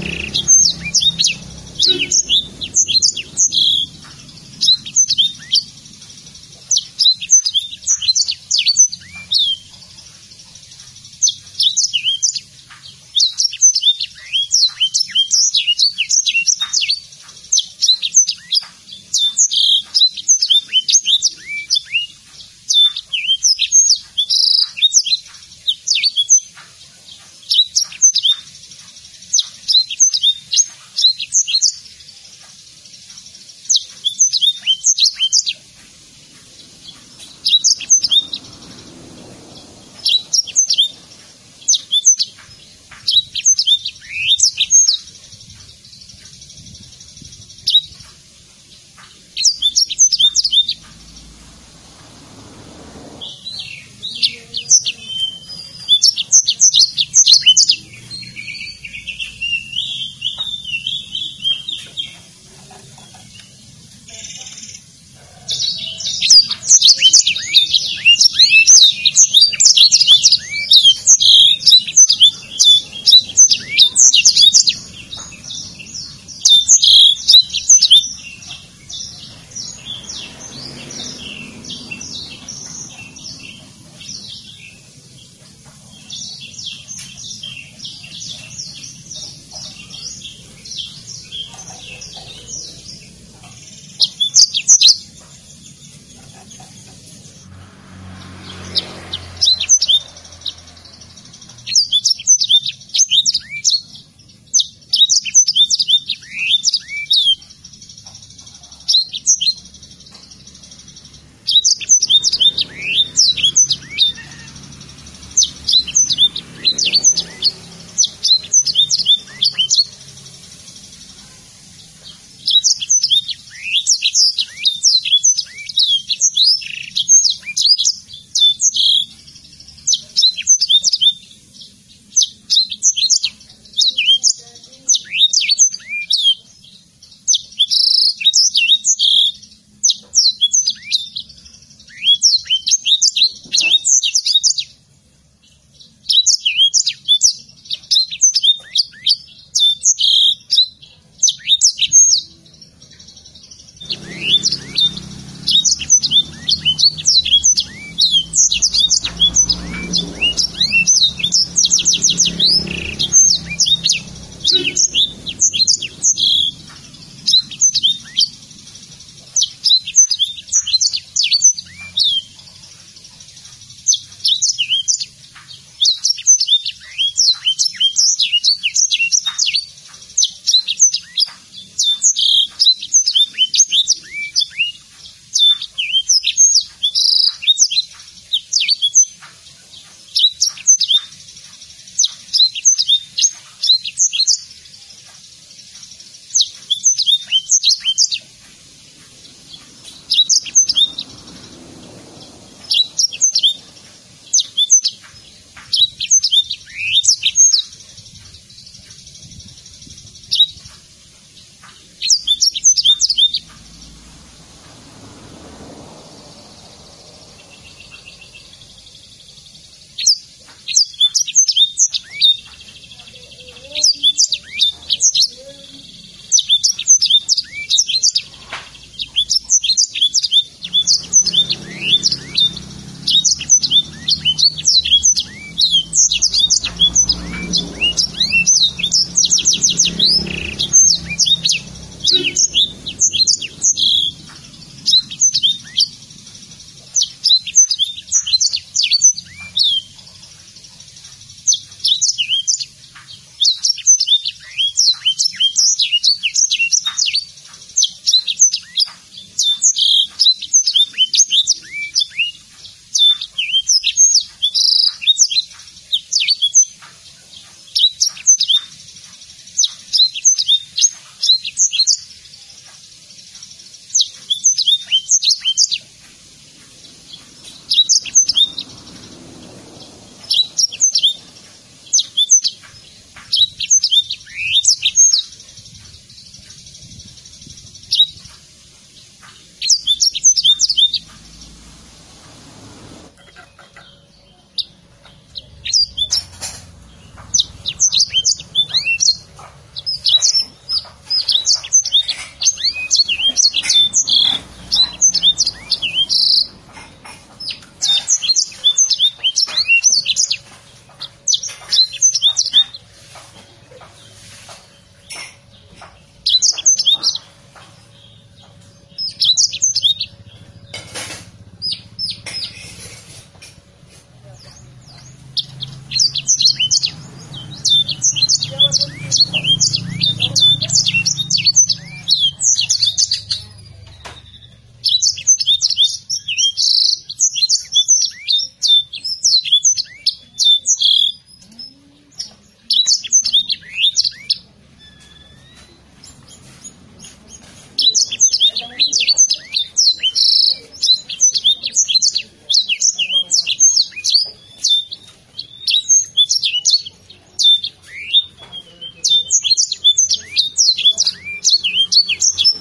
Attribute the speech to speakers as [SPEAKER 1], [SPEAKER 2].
[SPEAKER 1] Peace. Thank you.